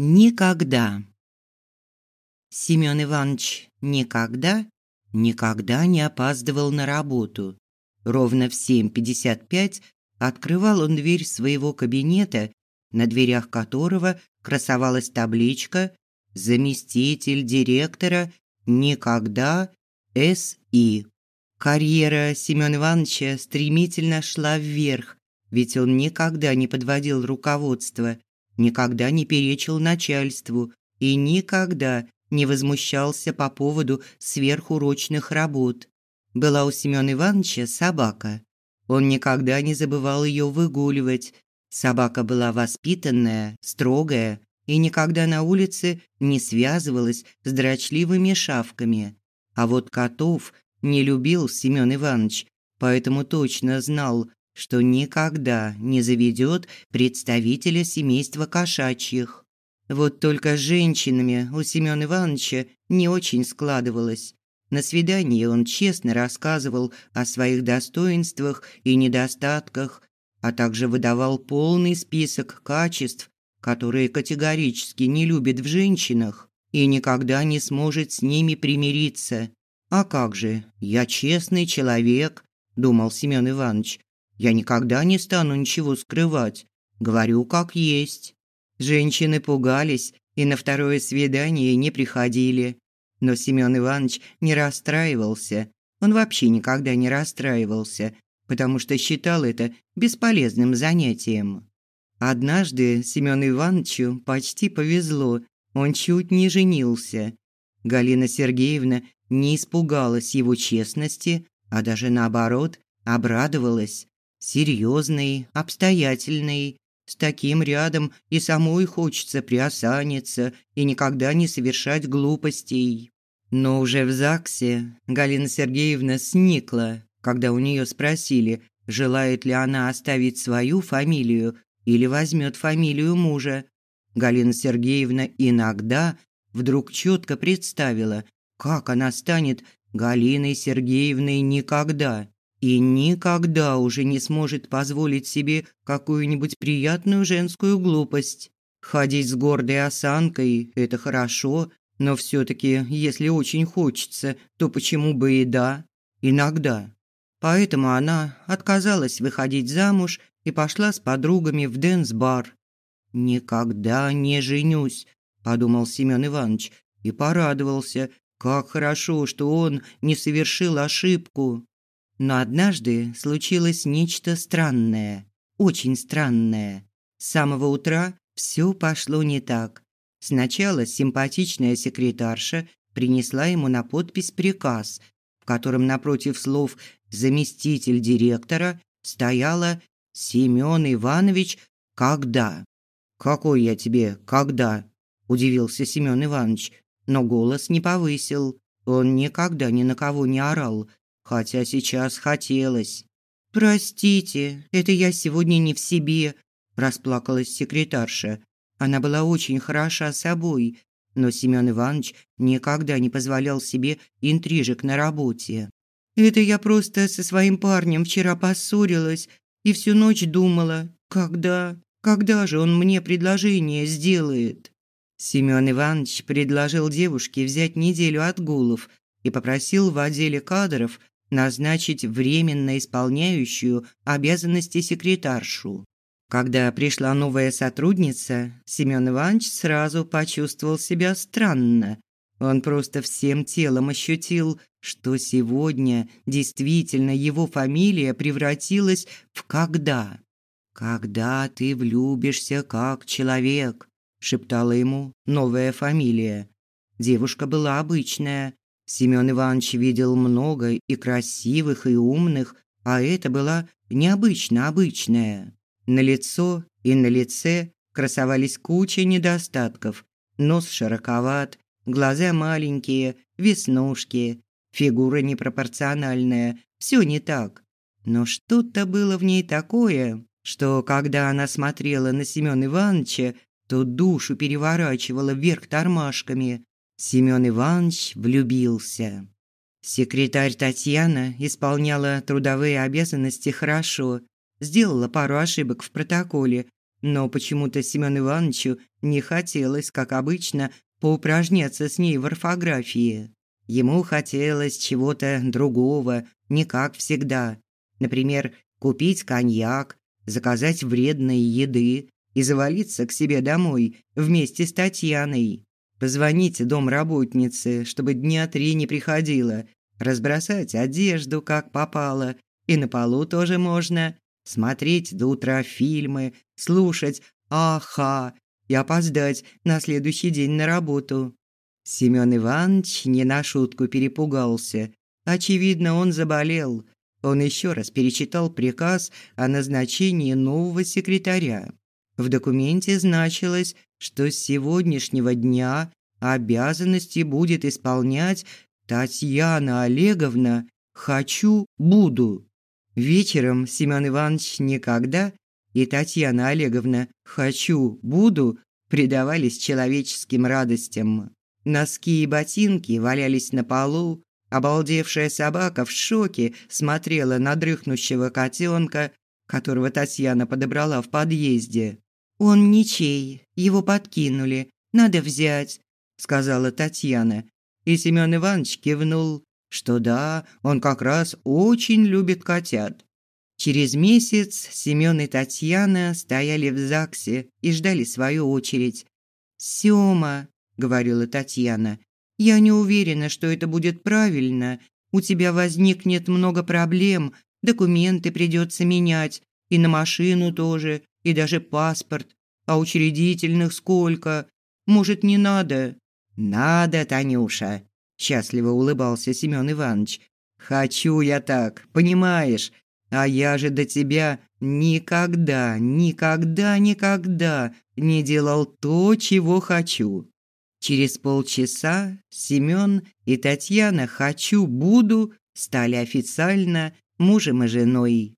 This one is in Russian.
Никогда. Семён Иванович никогда, никогда не опаздывал на работу. Ровно в 7.55 открывал он дверь своего кабинета, на дверях которого красовалась табличка «Заместитель директора никогда С.И». Карьера Семёна Ивановича стремительно шла вверх, ведь он никогда не подводил руководство – никогда не перечил начальству и никогда не возмущался по поводу сверхурочных работ. Была у Семёна Ивановича собака. Он никогда не забывал ее выгуливать. Собака была воспитанная, строгая и никогда на улице не связывалась с дрочливыми шавками. А вот котов не любил Семён Иванович, поэтому точно знал, что никогда не заведет представителя семейства кошачьих. Вот только с женщинами у Семёна Ивановича не очень складывалось. На свидании он честно рассказывал о своих достоинствах и недостатках, а также выдавал полный список качеств, которые категорически не любит в женщинах и никогда не сможет с ними примириться. А как же, я честный человек, думал Семён Иванович. Я никогда не стану ничего скрывать. Говорю, как есть. Женщины пугались и на второе свидание не приходили. Но Семён Иванович не расстраивался. Он вообще никогда не расстраивался, потому что считал это бесполезным занятием. Однажды Семёну Ивановичу почти повезло. Он чуть не женился. Галина Сергеевна не испугалась его честности, а даже наоборот, обрадовалась серьезный, обстоятельный. С таким рядом и самой хочется приосаниться и никогда не совершать глупостей. Но уже в ЗАГСе Галина Сергеевна сникла, когда у нее спросили, желает ли она оставить свою фамилию или возьмет фамилию мужа. Галина Сергеевна иногда вдруг четко представила, как она станет Галиной Сергеевной никогда и никогда уже не сможет позволить себе какую-нибудь приятную женскую глупость. Ходить с гордой осанкой – это хорошо, но все-таки, если очень хочется, то почему бы и да? Иногда. Поэтому она отказалась выходить замуж и пошла с подругами в дэнс-бар. «Никогда не женюсь», – подумал Семен Иванович и порадовался, как хорошо, что он не совершил ошибку. Но однажды случилось нечто странное, очень странное. С самого утра все пошло не так. Сначала симпатичная секретарша принесла ему на подпись приказ, в котором напротив слов «заместитель директора» стояло «Семён Иванович, когда?» «Какой я тебе, когда?» – удивился Семён Иванович, но голос не повысил. Он никогда ни на кого не орал, хотя сейчас хотелось. «Простите, это я сегодня не в себе», – расплакалась секретарша. Она была очень хороша собой, но Семён Иванович никогда не позволял себе интрижек на работе. «Это я просто со своим парнем вчера поссорилась и всю ночь думала, когда, когда же он мне предложение сделает?» Семён Иванович предложил девушке взять неделю отгулов и попросил в отделе кадров назначить временно исполняющую обязанности секретаршу. Когда пришла новая сотрудница, Семён Иванович сразу почувствовал себя странно. Он просто всем телом ощутил, что сегодня действительно его фамилия превратилась в «когда». «Когда ты влюбишься как человек», – шептала ему новая фамилия. Девушка была обычная, Семён Иванович видел много и красивых, и умных, а это была необычно обычная. На лицо и на лице красовались куча недостатков. Нос широковат, глаза маленькие, веснушки, фигура непропорциональная, все не так. Но что-то было в ней такое, что когда она смотрела на Семёна Ивановича, то душу переворачивала вверх тормашками. Семён Иванович влюбился. Секретарь Татьяна исполняла трудовые обязанности хорошо, сделала пару ошибок в протоколе, но почему-то Семён Ивановичу не хотелось, как обычно, поупражняться с ней в орфографии. Ему хотелось чего-то другого, не как всегда. Например, купить коньяк, заказать вредной еды и завалиться к себе домой вместе с Татьяной. Позвонить домработнице, чтобы дня три не приходила, разбросать одежду, как попало, и на полу тоже можно, смотреть до утра фильмы, слушать «Аха» и опоздать на следующий день на работу. Семён Иванович не на шутку перепугался. Очевидно, он заболел. Он еще раз перечитал приказ о назначении нового секретаря. В документе значилось, что с сегодняшнего дня обязанности будет исполнять Татьяна Олеговна «Хочу, буду». Вечером Семён Иванович никогда и Татьяна Олеговна «Хочу, буду» предавались человеческим радостям. Носки и ботинки валялись на полу. Обалдевшая собака в шоке смотрела на дрыхнущего котенка, которого Татьяна подобрала в подъезде. «Он ничей, его подкинули, надо взять», – сказала Татьяна. И Семён Иванович кивнул, что да, он как раз очень любит котят. Через месяц Семён и Татьяна стояли в ЗАГСе и ждали свою очередь. «Сёма», говорила Татьяна. Я не уверена, что это будет правильно. У тебя возникнет много проблем, документы придется менять, и на машину тоже, и даже паспорт. А учредительных сколько? Может, не надо? Надо, Танюша, счастливо улыбался Семён Иванович. Хочу я так, понимаешь? А я же до тебя никогда, никогда, никогда не делал то, чего хочу. Через полчаса Семён и Татьяна «хочу-буду» стали официально мужем и женой.